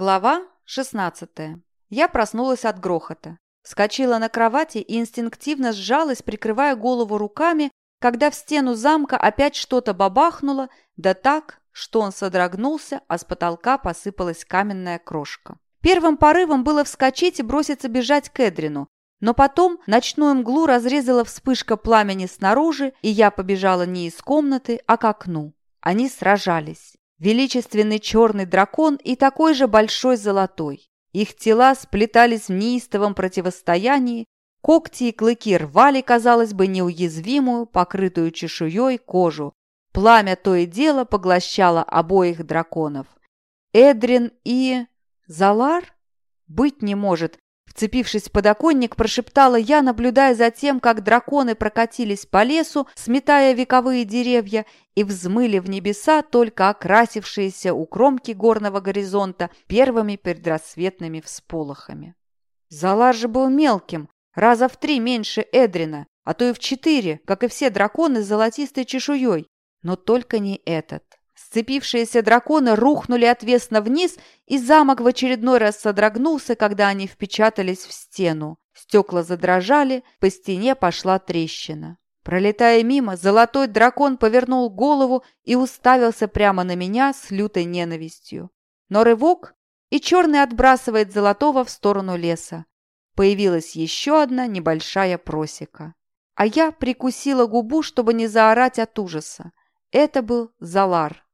Глава 16. Я проснулась от грохота. Вскочила на кровати и инстинктивно сжалась, прикрывая голову руками, когда в стену замка опять что-то бабахнуло, да так, что он содрогнулся, а с потолка посыпалась каменная крошка. Первым порывом было вскочить и броситься бежать к Эдрину, но потом ночную мглу разрезала вспышка пламени снаружи, и я побежала не из комнаты, а к окну. Они сражались величественный черный дракон и такой же большой золотой. Их тела сплетались в неистовом противостоянии, когти и клыки рвали, казалось бы, неуязвимую, покрытую чешуей кожу. Пламя то и дело поглощало обоих драконов. Эдрин и... Залар? Быть не может, Вцепившись в подоконник, прошептала я, наблюдая за тем, как драконы прокатились по лесу, сметая вековые деревья, и взмыли в небеса, только окрасившиеся у кромки горного горизонта первыми предрассветными всполохами. Залар же был мелким, раза в три меньше Эдрина, а то и в четыре, как и все драконы с золотистой чешуей, но только не этот. Сцепившиеся драконы рухнули отвесно вниз, и замок в очередной раз содрогнулся, когда они впечатались в стену. Стекла задрожали, по стене пошла трещина. Пролетая мимо, золотой дракон повернул голову и уставился прямо на меня с лютой ненавистью. Но рывок, и черный отбрасывает золотого в сторону леса. Появилась еще одна небольшая просека. А я прикусила губу, чтобы не заорать от ужаса. Это был Залар.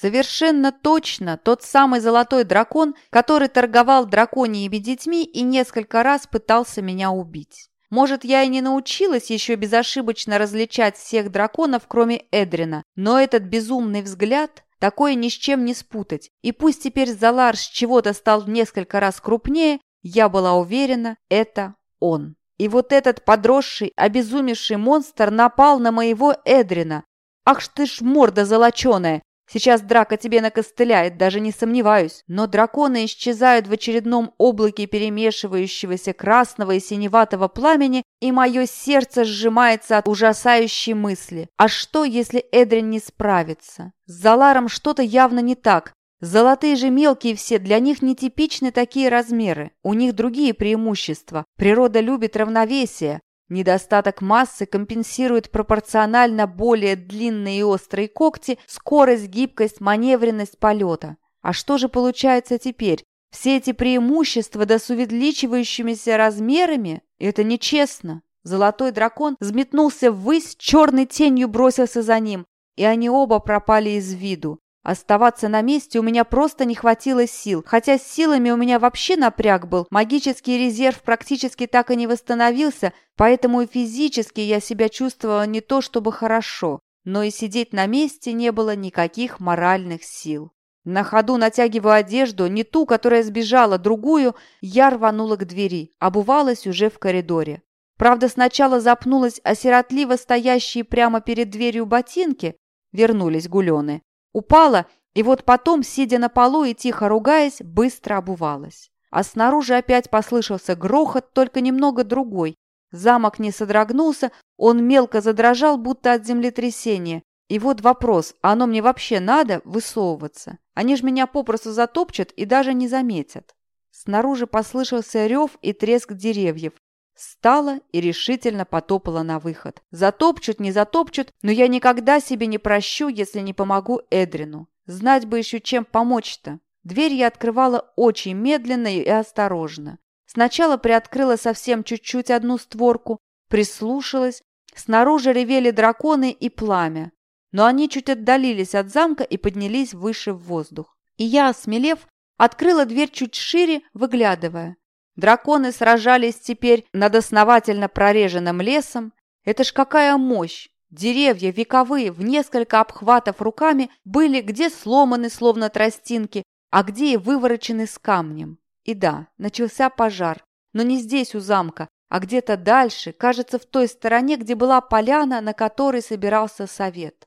Совершенно точно тот самый золотой дракон, который торговал драконьими детьми и несколько раз пытался меня убить. Может, я и не научилась еще безошибочно различать всех драконов, кроме Эдрина, но этот безумный взгляд, такое ни с чем не спутать. И пусть теперь Залар с чего-то стал в несколько раз крупнее, я была уверена, это он. И вот этот подросший, обезумевший монстр напал на моего Эдрина. Ах ты ж морда золоченая! Сейчас драка тебе накостыляет, даже не сомневаюсь. Но драконы исчезают в очередном облаке перемешивающегося красного и синеватого пламени, и мое сердце сжимается от ужасающей мысли. А что, если Эдрин не справится? С Заларом что-то явно не так. Золотые же мелкие все, для них нетипичны такие размеры. У них другие преимущества. Природа любит равновесие. Недостаток массы компенсирует пропорционально более длинные и острые когти, скорость, гибкость, маневренность полета. А что же получается теперь? Все эти преимущества да с увеличивающимися размерами – это нечестно. Золотой дракон взметнулся ввысь, черной тенью бросился за ним, и они оба пропали из виду. Оставаться на месте у меня просто не хватило сил, хотя с силами у меня вообще напряг был, магический резерв практически так и не восстановился, поэтому и физически я себя чувствовала не то чтобы хорошо, но и сидеть на месте не было никаких моральных сил. На ходу натягивая одежду, не ту, которая сбежала, другую, я рванула к двери, обувалась уже в коридоре. Правда, сначала запнулась о сиротливо стоящие прямо перед дверью ботинки, вернулись гулены, Упала, и вот потом, сидя на полу и тихо ругаясь, быстро обувалась. А снаружи опять послышался грохот, только немного другой. Замок не содрогнулся, он мелко задрожал, будто от землетрясения. И вот вопрос, а оно мне вообще надо высовываться? Они же меня попросту затопчут и даже не заметят. Снаружи послышался рев и треск деревьев. Встала и решительно потопала на выход. Затопчут, не затопчут, но я никогда себе не прощу, если не помогу Эдрину. Знать бы еще, чем помочь-то. Дверь я открывала очень медленно и осторожно. Сначала приоткрыла совсем чуть-чуть одну створку, прислушалась. Снаружи ревели драконы и пламя. Но они чуть отдалились от замка и поднялись выше в воздух. И я, осмелев, открыла дверь чуть шире, выглядывая. Драконы сражались теперь над основательно прореженным лесом. Это ж какая мощь! Деревья вековые в несколько обхватов руками были где сломаны, словно тростинки, а где и выворочены с камнем. И да, начался пожар, но не здесь у замка, а где-то дальше, кажется, в той стороне, где была поляна, на которой собирался совет.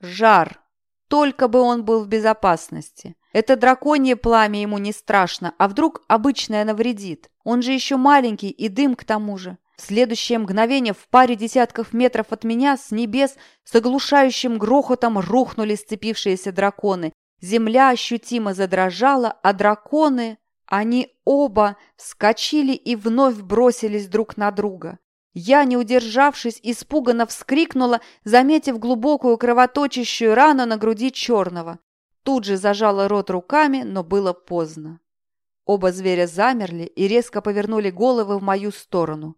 Жар! Только бы он был в безопасности. Это драконье пламя ему не страшно, а вдруг обычное навредит? Он же еще маленький и дым к тому же. В следующее мгновение в паре десятков метров от меня с небес с оглушающим грохотом рухнули сцепившиеся драконы. земля ощутимо задрожала, а драконы, они оба вскочили и вновь бросились друг на друга. Я, не удержавшись, испуганно вскрикнула, заметив глубокую кровоточащую рану на груди черного. Тут же зажала рот руками, но было поздно. Оба зверя замерли и резко повернули головы в мою сторону.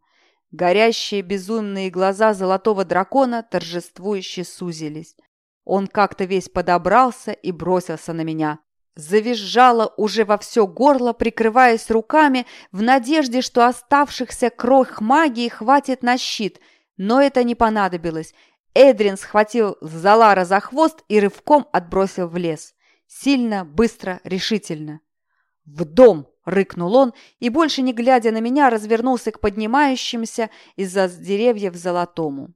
Горящие безумные глаза золотого дракона торжествующе сузились. Он как-то весь подобрался и бросился на меня. Завизжала уже во все горло, прикрываясь руками, в надежде, что оставшихся крох магии хватит на щит. Но это не понадобилось. Эдрин схватил Залара за хвост и рывком отбросил в лес. Сильно, быстро, решительно. «В дом!» — рыкнул он, и, больше не глядя на меня, развернулся к поднимающимся из-за деревьев золотому.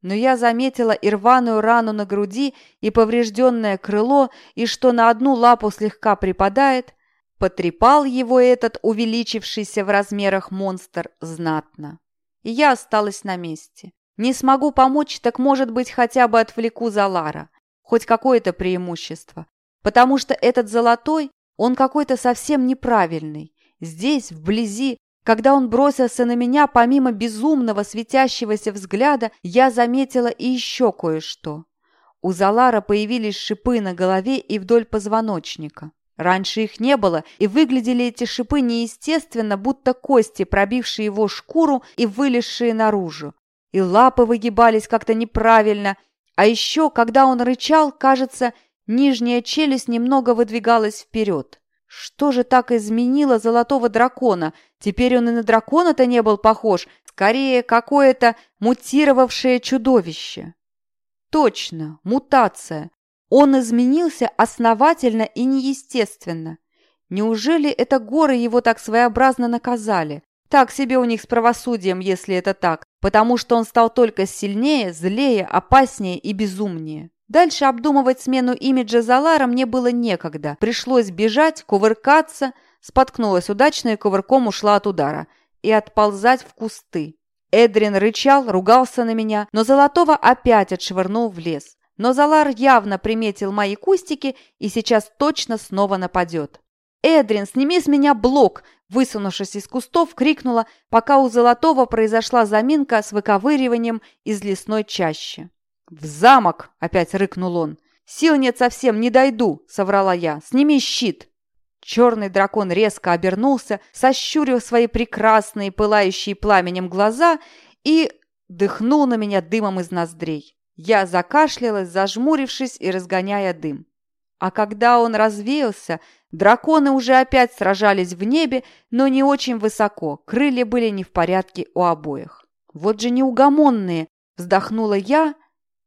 Но я заметила и рваную рану на груди, и поврежденное крыло, и что на одну лапу слегка припадает. Потрепал его этот увеличившийся в размерах монстр знатно. И я осталась на месте. Не смогу помочь, так, может быть, хотя бы отвлеку Залара. Хоть какое-то преимущество. Потому что этот золотой он какой-то совсем неправильный. Здесь, вблизи, когда он бросился на меня, помимо безумного светящегося взгляда, я заметила и еще кое-что. У Залара появились шипы на голове и вдоль позвоночника. Раньше их не было, и выглядели эти шипы неестественно, будто кости, пробившие его шкуру и вылезшие наружу. И лапы выгибались как-то неправильно, а еще, когда он рычал, кажется, Нижняя челюсть немного выдвигалась вперед. Что же так изменило золотого дракона? Теперь он и на дракона-то не был похож, скорее какое-то мутировавшее чудовище. Точно, мутация. Он изменился основательно и неестественно. Неужели это горы его так своеобразно наказали? Так себе у них с правосудием, если это так, потому что он стал только сильнее, злее, опаснее и безумнее. Дальше обдумывать смену имиджа Залара мне было некогда. Пришлось бежать, кувыркаться, споткнулась удачно и кувырком ушла от удара. И отползать в кусты. Эдрин рычал, ругался на меня, но Золотого опять отшвырнул в лес. Но Залар явно приметил мои кустики и сейчас точно снова нападет. «Эдрин, сними с меня блок!» Высунувшись из кустов, крикнула, пока у Золотого произошла заминка с выковыриванием из лесной чащи. «В замок!» – опять рыкнул он. «Сил нет совсем, не дойду!» – соврала я. «Сними щит!» Черный дракон резко обернулся, сощурил свои прекрасные, пылающие пламенем глаза и дыхнул на меня дымом из ноздрей. Я закашлялась, зажмурившись и разгоняя дым. А когда он развеялся, драконы уже опять сражались в небе, но не очень высоко, крылья были не в порядке у обоих. «Вот же неугомонные!» – вздохнула я –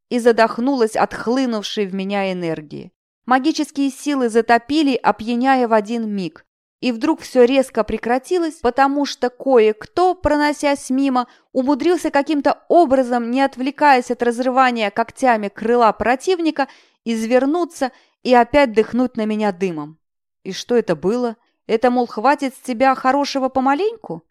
и задохнулась от хлынувшей в меня энергии. Магические силы затопили, опьяняя в один миг. И вдруг все резко прекратилось, потому что кое-кто, проносясь мимо, умудрился каким-то образом, не отвлекаясь от разрывания когтями крыла противника, извернуться и опять дыхнуть на меня дымом. И что это было? Это, мол, хватит с тебя хорошего помаленьку?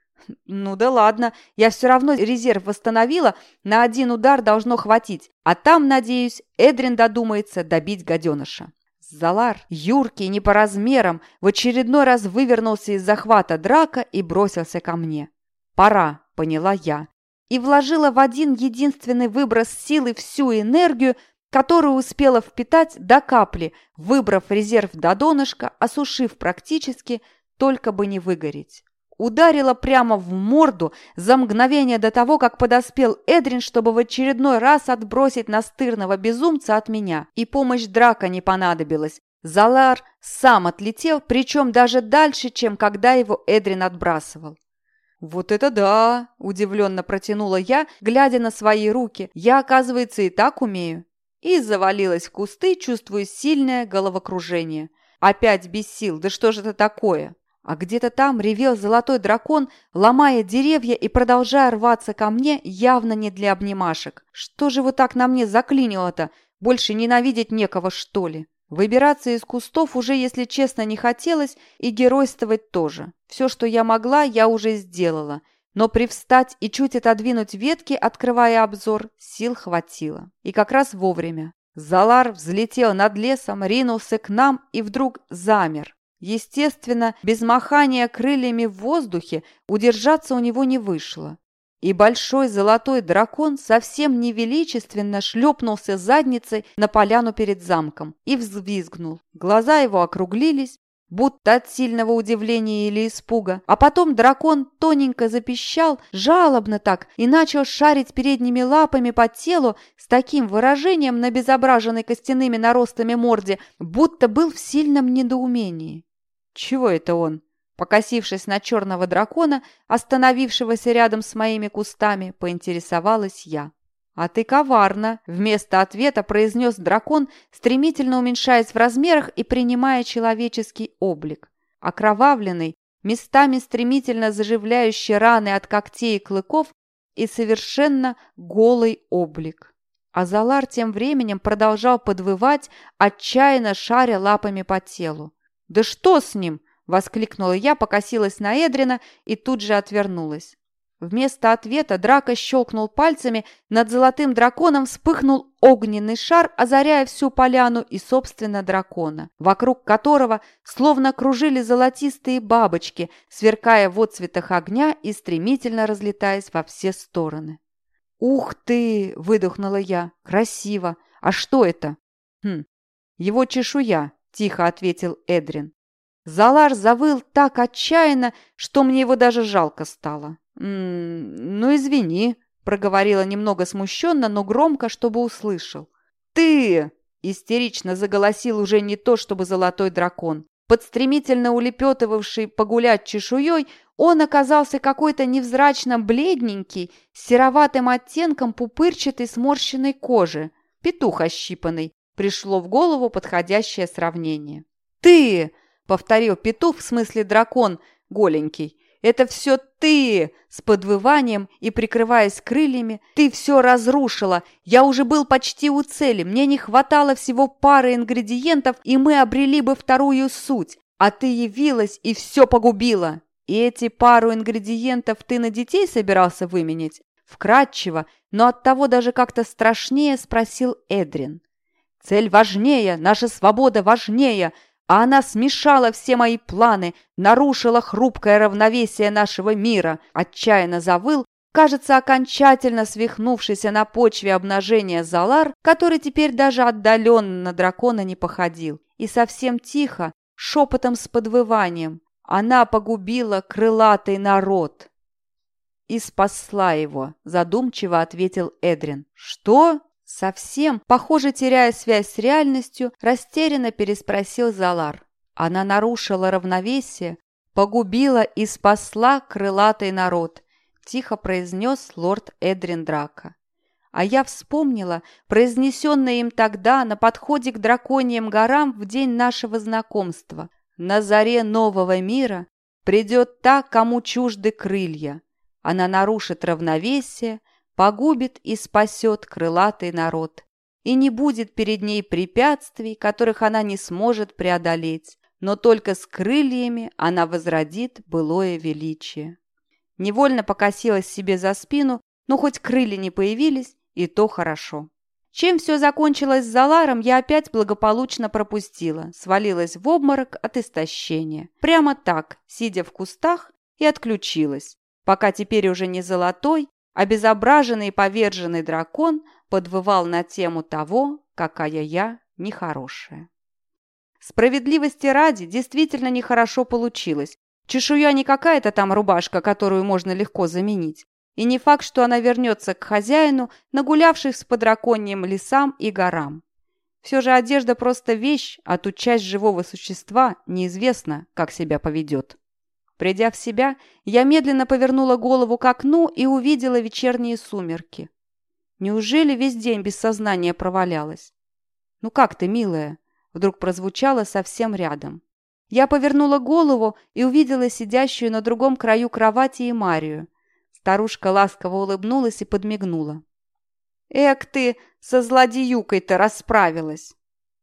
«Ну да ладно, я все равно резерв восстановила, на один удар должно хватить, а там, надеюсь, Эдрин додумается добить гаденыша». Залар, юркий, не по размерам, в очередной раз вывернулся из захвата драка и бросился ко мне. «Пора», — поняла я, и вложила в один единственный выброс силы всю энергию, которую успела впитать до капли, выбрав резерв до донышка, осушив практически, только бы не выгореть ударила прямо в морду за мгновение до того, как подоспел Эдрин, чтобы в очередной раз отбросить настырного безумца от меня. И помощь драка не понадобилась. Залар сам отлетел, причем даже дальше, чем когда его Эдрин отбрасывал. «Вот это да!» – удивленно протянула я, глядя на свои руки. «Я, оказывается, и так умею». И завалилась в кусты, чувствуя сильное головокружение. Опять без сил. Да что же это такое? А где-то там ревел золотой дракон, ломая деревья и продолжая рваться ко мне, явно не для обнимашек. Что же вот так на мне заклинило-то? Больше ненавидеть некого, что ли? Выбираться из кустов уже, если честно, не хотелось, и геройствовать тоже. Все, что я могла, я уже сделала. Но привстать и чуть отодвинуть ветки, открывая обзор, сил хватило. И как раз вовремя. Залар взлетел над лесом, ринулся к нам и вдруг замер. Естественно, без махания крыльями в воздухе удержаться у него не вышло. И большой золотой дракон совсем невеличественно шлепнулся задницей на поляну перед замком и взвизгнул. Глаза его округлились, будто от сильного удивления или испуга. А потом дракон тоненько запищал, жалобно так, и начал шарить передними лапами по телу с таким выражением на безображенной костяными наростами морде, будто был в сильном недоумении. «Чего это он?» Покосившись на черного дракона, остановившегося рядом с моими кустами, поинтересовалась я. «А ты коварно!» – вместо ответа произнес дракон, стремительно уменьшаясь в размерах и принимая человеческий облик. Окровавленный, местами стремительно заживляющий раны от когтей и клыков и совершенно голый облик. Азалар тем временем продолжал подвывать, отчаянно шаря лапами по телу. «Да что с ним?» – воскликнула я, покосилась на Эдрина и тут же отвернулась. Вместо ответа Драко щелкнул пальцами, над золотым драконом вспыхнул огненный шар, озаряя всю поляну и, собственно, дракона, вокруг которого словно кружили золотистые бабочки, сверкая в отцветах огня и стремительно разлетаясь во все стороны. «Ух ты!» – выдохнула я. «Красиво! А что это?» «Хм, его чешуя», – тихо ответил Эдрин. Залар завыл так отчаянно, что мне его даже жалко стало. «М -м, «Ну, извини», – проговорила немного смущенно, но громко, чтобы услышал. «Ты!» – истерично заголосил уже не то, чтобы золотой дракон. Под стремительно улепетывавший погулять чешуей, он оказался какой-то невзрачно бледненький, с сероватым оттенком пупырчатой сморщенной кожи. Петух ощипанный. Пришло в голову подходящее сравнение. «Ты!» – повторил петух, в смысле дракон, голенький. «Это все ты!» С подвыванием и прикрываясь крыльями. «Ты все разрушила! Я уже был почти у цели. Мне не хватало всего пары ингредиентов, и мы обрели бы вторую суть. А ты явилась и все погубила!» «И эти пару ингредиентов ты на детей собирался выменять?» Вкратчиво, но оттого даже как-то страшнее спросил Эдрин. Цель важнее, наша свобода важнее, а она смешала все мои планы, нарушила хрупкое равновесие нашего мира, отчаянно завыл, кажется, окончательно свихнувшийся на почве обнажения Залар, который теперь даже отдаленно на дракона не походил, и совсем тихо, шепотом с подвыванием. Она погубила крылатый народ. И спасла его, задумчиво ответил Эдрин. Что? Совсем, похоже, теряя связь с реальностью, растерянно переспросил Залар. Она нарушила равновесие, погубила и спасла крылатый народ, тихо произнес лорд Эдрин Драка. А я вспомнила произнесенное им тогда на подходе к драконьим горам в день нашего знакомства. На заре нового мира придет та, кому чужды крылья. Она нарушит равновесие, погубит и спасет крылатый народ. И не будет перед ней препятствий, которых она не сможет преодолеть, но только с крыльями она возродит былое величие. Невольно покосилась себе за спину, но хоть крылья не появились, и то хорошо. Чем все закончилось с Заларом, я опять благополучно пропустила, свалилась в обморок от истощения. Прямо так, сидя в кустах, и отключилась, пока теперь уже не золотой, Обезображенный и поверженный дракон подвывал на тему того, какая я нехорошая. Справедливости ради, действительно нехорошо получилось. Чешуя не какая-то там рубашка, которую можно легко заменить. И не факт, что она вернется к хозяину, нагулявшись по драконьим лесам и горам. Все же одежда просто вещь, а тут часть живого существа неизвестно, как себя поведет. Придя в себя, я медленно повернула голову к окну и увидела вечерние сумерки. Неужели весь день без сознания провалялась? «Ну как ты, милая?» Вдруг прозвучало совсем рядом. Я повернула голову и увидела сидящую на другом краю кровати и Марию. Старушка ласково улыбнулась и подмигнула. «Эк ты, со злодеюкой-то расправилась!»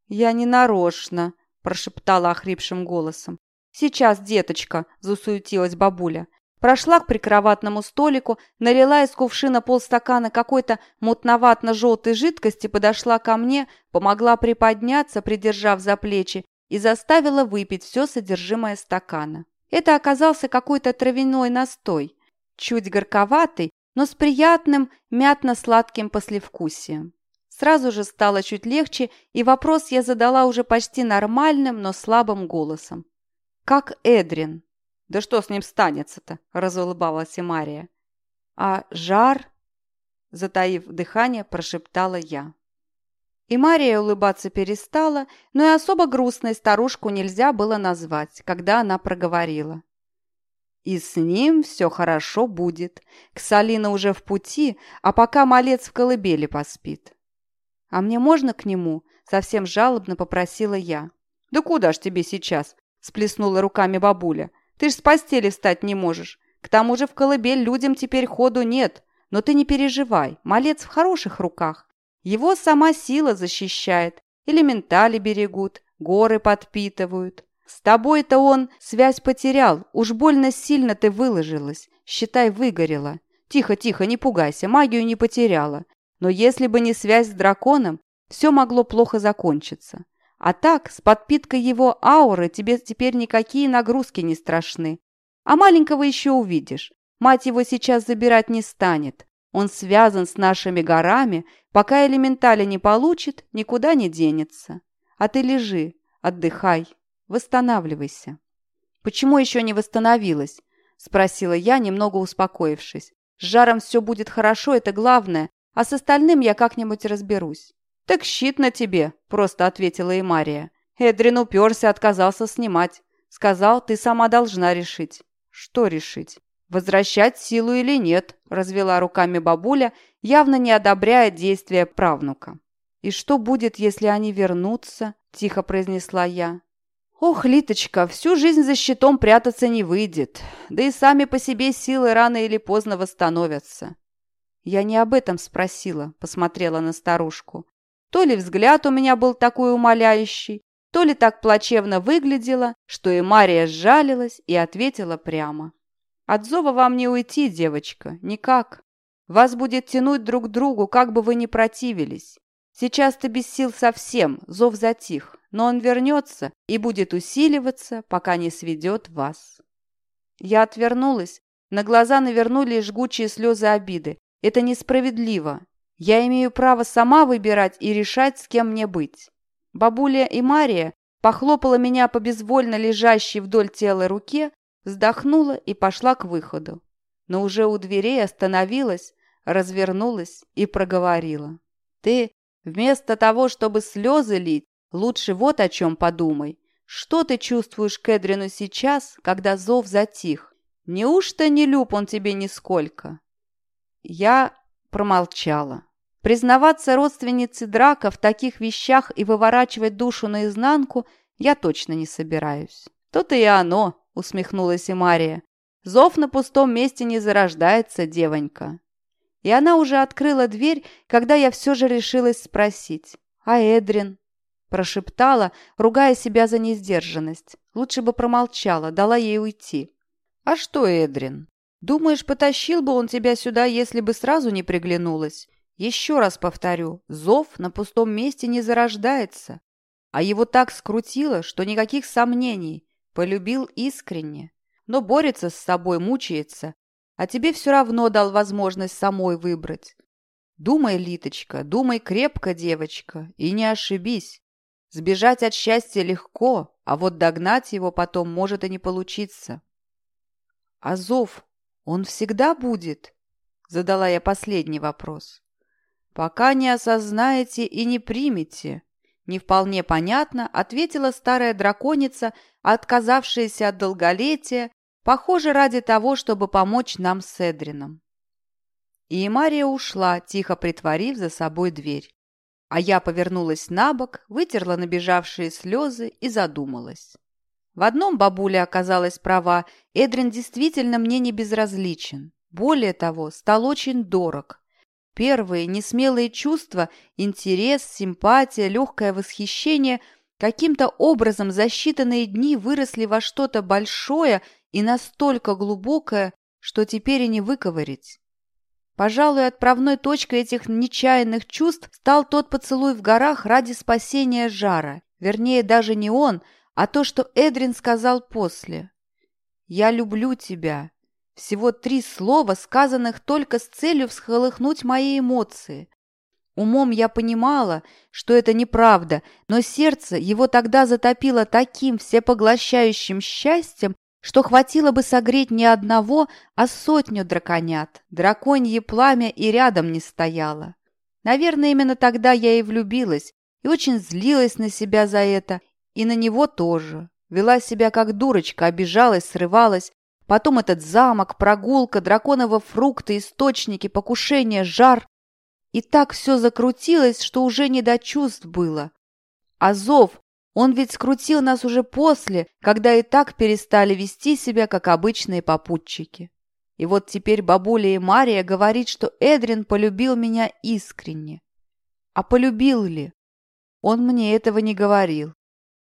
«Я не нарочно», – прошептала охрипшим голосом. «Сейчас, деточка!» – засуетилась бабуля. прошла к прикроватному столику, налила из кувшина полстакана какой-то мутноватно-желтой жидкости, подошла ко мне, помогла приподняться, придержав за плечи, и заставила выпить все содержимое стакана. Это оказался какой-то травяной настой, чуть горьковатый, но с приятным мятно-сладким послевкусием. Сразу же стало чуть легче, и вопрос я задала уже почти нормальным, но слабым голосом. «Как Эдрин?» «Да что с ним станется-то?» – разулыбалась и Мария. «А жар?» – затаив дыхание, прошептала я. И Мария улыбаться перестала, но и особо грустной старушку нельзя было назвать, когда она проговорила. «И с ним все хорошо будет. Ксалина уже в пути, а пока малец в колыбели поспит». «А мне можно к нему?» – совсем жалобно попросила я. «Да куда ж тебе сейчас?» – сплеснула руками бабуля. Ты ж с постели встать не можешь. К тому же в колыбель людям теперь ходу нет. Но ты не переживай, малец в хороших руках. Его сама сила защищает, элементали берегут, горы подпитывают. С тобой-то он связь потерял, уж больно сильно ты выложилась, считай, выгорела. Тихо, тихо, не пугайся, магию не потеряла. Но если бы не связь с драконом, все могло плохо закончиться. А так, с подпиткой его ауры тебе теперь никакие нагрузки не страшны. А маленького еще увидишь. Мать его сейчас забирать не станет. Он связан с нашими горами, пока элементали не получит, никуда не денется. А ты лежи, отдыхай, восстанавливайся. Почему еще не восстановилась? Спросила я, немного успокоившись. С жаром все будет хорошо, это главное, а с остальным я как-нибудь разберусь. «Так щит на тебе», – просто ответила и Мария. Эдрин уперся, отказался снимать. Сказал, ты сама должна решить. Что решить? Возвращать силу или нет, развела руками бабуля, явно не одобряя действия правнука. «И что будет, если они вернутся?» – тихо произнесла я. «Ох, Литочка, всю жизнь за щитом прятаться не выйдет. Да и сами по себе силы рано или поздно восстановятся». «Я не об этом спросила», – посмотрела на старушку. То ли взгляд у меня был такой умоляющий, то ли так плачевно выглядела, что и Мария сжалилась и ответила прямо. «От зова вам не уйти, девочка, никак. Вас будет тянуть друг к другу, как бы вы ни противились. Сейчас ты без сил совсем, зов затих, но он вернется и будет усиливаться, пока не сведет вас». Я отвернулась, на глаза навернулись жгучие слезы обиды. Это несправедливо. Я имею право сама выбирать и решать, с кем мне быть. Бабуля и Мария похлопала меня по безвольно лежащей вдоль тела руке, вздохнула и пошла к выходу. Но уже у дверей остановилась, развернулась и проговорила. «Ты, вместо того, чтобы слезы лить, лучше вот о чем подумай. Что ты чувствуешь к Эдрину сейчас, когда зов затих? Неужто не люб он тебе нисколько?» Я промолчала. Признаваться родственнице Драка в таких вещах и выворачивать душу наизнанку я точно не собираюсь. «То-то и оно», — усмехнулась и Мария. «Зов на пустом месте не зарождается, девонька». И она уже открыла дверь, когда я все же решилась спросить. «А Эдрин?» Прошептала, ругая себя за несдержанность. Лучше бы промолчала, дала ей уйти. «А что, Эдрин? Думаешь, потащил бы он тебя сюда, если бы сразу не приглянулась? Еще раз повторю, зов на пустом месте не зарождается. А его так скрутило, что никаких сомнений. Полюбил искренне. Но борется с собой, мучается. А тебе все равно дал возможность самой выбрать. Думай, Литочка, думай крепко, девочка, и не ошибись. Сбежать от счастья легко, а вот догнать его потом может и не получиться. А зов, он всегда будет? Задала я последний вопрос. «Пока не осознаете и не примете», — не вполне понятно ответила старая драконица, отказавшаяся от долголетия, похоже, ради того, чтобы помочь нам с Эдрином. И Мария ушла, тихо притворив за собой дверь. А я повернулась на бок, вытерла набежавшие слезы и задумалась. В одном бабуля оказалась права, Эдрин действительно мне не безразличен. Более того, стал очень дорог. Первые несмелые чувства, интерес, симпатия, легкое восхищение каким-то образом за считанные дни выросли во что-то большое и настолько глубокое, что теперь и не выковырить. Пожалуй, отправной точкой этих нечаянных чувств стал тот поцелуй в горах ради спасения жара. Вернее, даже не он, а то, что Эдрин сказал после. «Я люблю тебя». Всего три слова, сказанных только с целью всколыхнуть мои эмоции. Умом я понимала, что это неправда, но сердце его тогда затопило таким всепоглощающим счастьем, что хватило бы согреть не одного, а сотню драконят. Драконье пламя и рядом не стояло. Наверное, именно тогда я и влюбилась, и очень злилась на себя за это, и на него тоже. Вела себя как дурочка, обижалась, срывалась. Потом этот замок, прогулка, драконово фрукты, источники, покушение, жар. И так все закрутилось, что уже не до чувств было. А зов, он ведь скрутил нас уже после, когда и так перестали вести себя, как обычные попутчики. И вот теперь бабуля и Мария говорит, что Эдрин полюбил меня искренне. А полюбил ли? Он мне этого не говорил.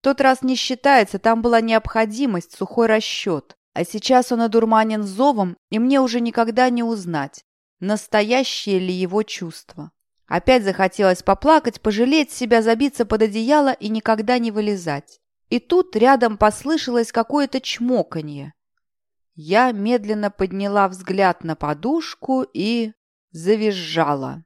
Тот раз не считается, там была необходимость, сухой расчет. А сейчас он одурманен зовом, и мне уже никогда не узнать, настоящее ли его чувство. Опять захотелось поплакать, пожалеть себя, забиться под одеяло и никогда не вылезать. И тут рядом послышалось какое-то чмоканье. Я медленно подняла взгляд на подушку и завизжала.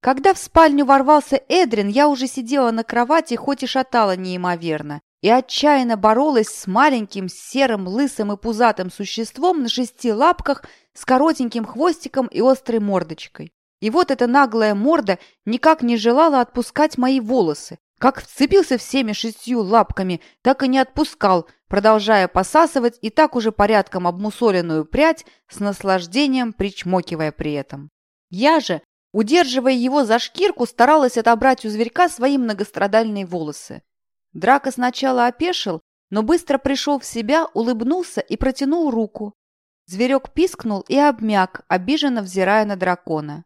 Когда в спальню ворвался Эдрин, я уже сидела на кровати, хоть и шатала неимоверно, и отчаянно боролась с маленьким серым, лысым и пузатым существом на шести лапках с коротеньким хвостиком и острой мордочкой. И вот эта наглая морда никак не желала отпускать мои волосы. Как вцепился всеми шестью лапками, так и не отпускал, продолжая посасывать и так уже порядком обмусоленную прядь с наслаждением причмокивая при этом. Я же, Удерживая его за шкирку, старалась отобрать у зверька свои многострадальные волосы. Драка сначала опешил, но быстро пришел в себя, улыбнулся и протянул руку. Зверек пискнул и обмяк, обиженно взирая на дракона.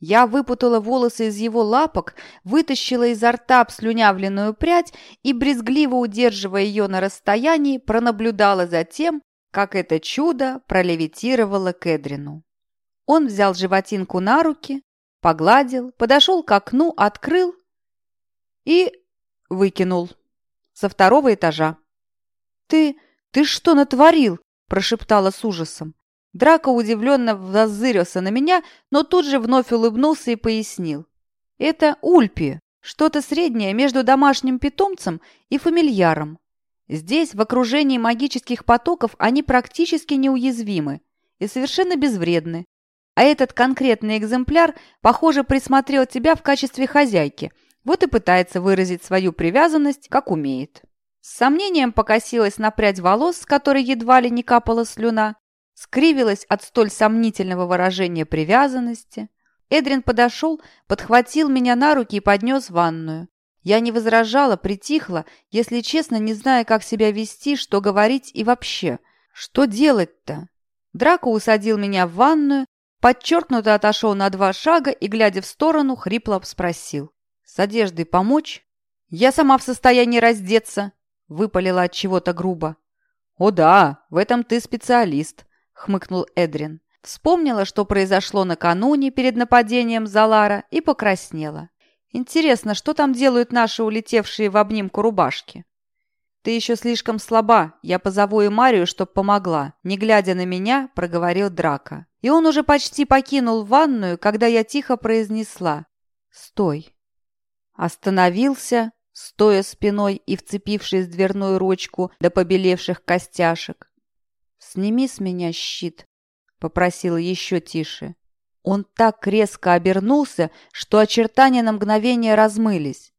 Я выпутала волосы из его лапок, вытащила изо рта обслюнявленную прядь и, брезгливо удерживая ее на расстоянии, пронаблюдала за тем, как это чудо пролевитировало к. Он взял животинку на руки, погладил, подошел к окну, открыл и выкинул со второго этажа. «Ты... ты что натворил?» – прошептала с ужасом. Драко удивленно воззырился на меня, но тут же вновь улыбнулся и пояснил. «Это ульпи, что-то среднее между домашним питомцем и фамильяром. Здесь, в окружении магических потоков, они практически неуязвимы и совершенно безвредны. А этот конкретный экземпляр, похоже, присмотрел тебя в качестве хозяйки, вот и пытается выразить свою привязанность, как умеет. С сомнением покосилась на прядь волос, с которой едва ли не капала слюна, скривилась от столь сомнительного выражения привязанности. Эдрин подошел, подхватил меня на руки и поднес ванную. Я не возражала, притихла, если честно, не зная, как себя вести, что говорить и вообще. Что делать-то? Драко усадил меня в ванную, Подчеркнуто отошел на два шага и, глядя в сторону, хрипло спросил. «С одеждой помочь?» «Я сама в состоянии раздеться», — выпалила от чего-то грубо. «О да, в этом ты специалист», — хмыкнул Эдрин. Вспомнила, что произошло накануне перед нападением Залара и покраснела. «Интересно, что там делают наши улетевшие в обнимку рубашки?» «Ты еще слишком слаба. Я позову и Марию, чтоб помогла». Не глядя на меня, проговорил Драка. И он уже почти покинул ванную, когда я тихо произнесла «Стой». Остановился, стоя спиной и вцепившись в дверную ручку до побелевших костяшек. «Сними с меня щит», — попросила еще тише. Он так резко обернулся, что очертания на мгновение размылись.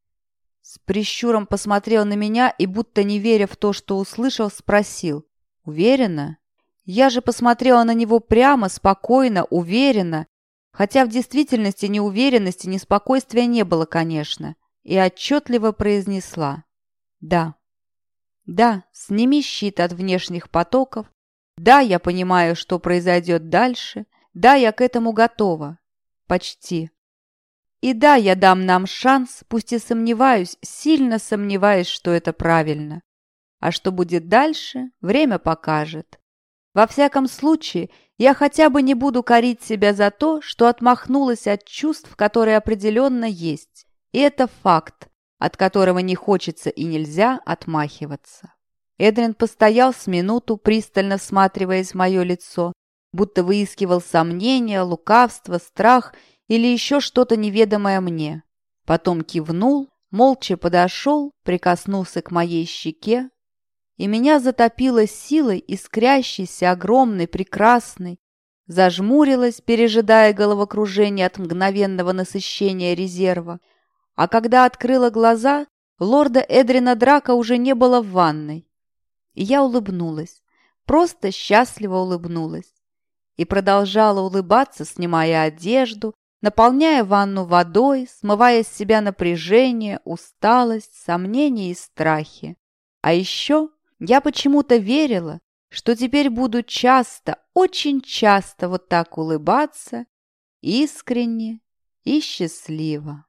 С прищуром посмотрел на меня и, будто не веря в то, что услышал, спросил. «Уверена?» Я же посмотрела на него прямо, спокойно, уверенно, хотя в действительности ни уверенности, ни спокойствия не было, конечно, и отчетливо произнесла. «Да». «Да, сними щит от внешних потоков. Да, я понимаю, что произойдет дальше. Да, я к этому готова. Почти. И да, я дам нам шанс, пусть и сомневаюсь, сильно сомневаюсь, что это правильно. А что будет дальше, время покажет. Во всяком случае, я хотя бы не буду корить себя за то, что отмахнулась от чувств, которые определенно есть. И это факт, от которого не хочется и нельзя отмахиваться. Эдрин постоял с минуту, пристально всматриваясь в мое лицо, будто выискивал сомнения, лукавство, страх или еще что-то неведомое мне. Потом кивнул, молча подошел, прикоснулся к моей щеке, и меня затопило силой, искрящейся, огромной, прекрасной, зажмурилась, пережидая головокружение от мгновенного насыщения резерва, а когда открыла глаза, лорда Эдрина Драка уже не было в ванной. И я улыбнулась, просто счастливо улыбнулась. И продолжала улыбаться, снимая одежду, наполняя ванну водой, смывая с себя напряжение, усталость, сомнения и страхи. А еще я почему-то верила, что теперь буду часто, очень часто вот так улыбаться, искренне и счастливо.